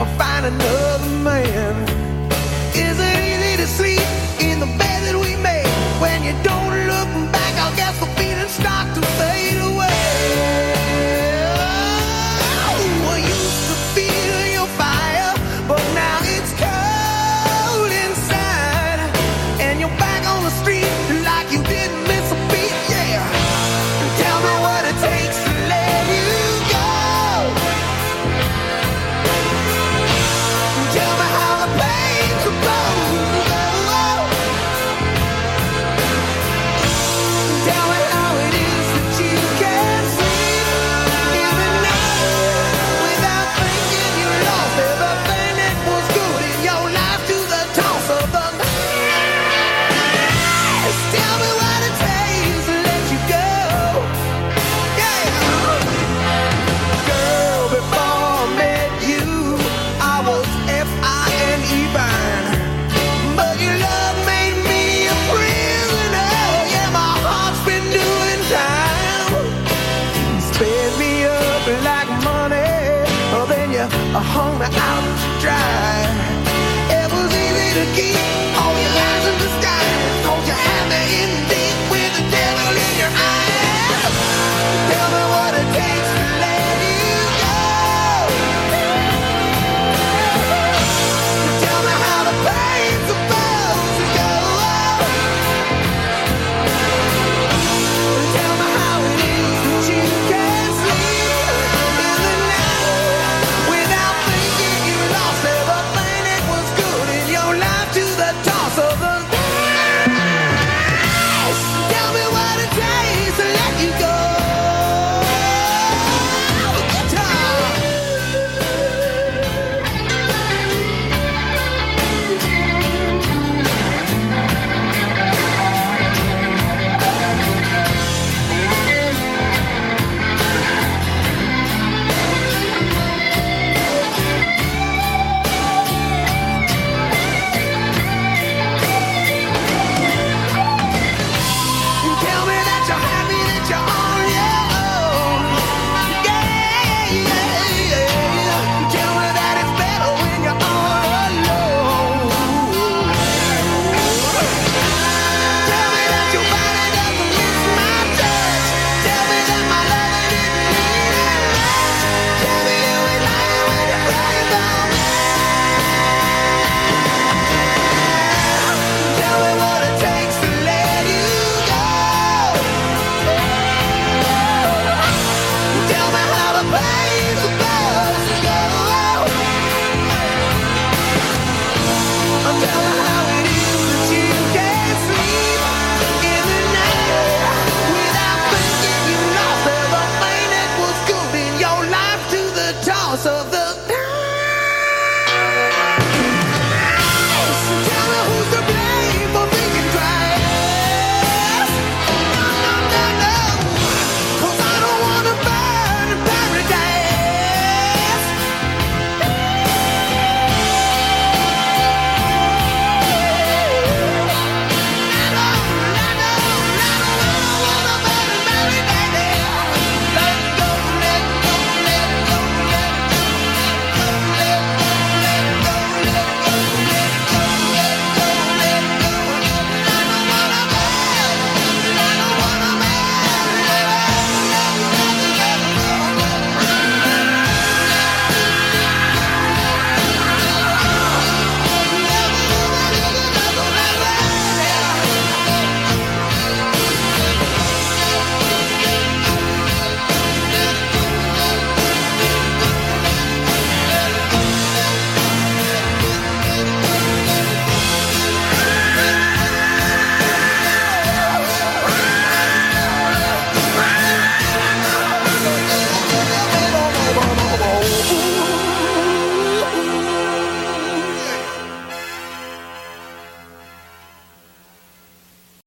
I'll find another man. you or hung me out to dry. It was easy to keep all your lies in disguise. Hold your hand in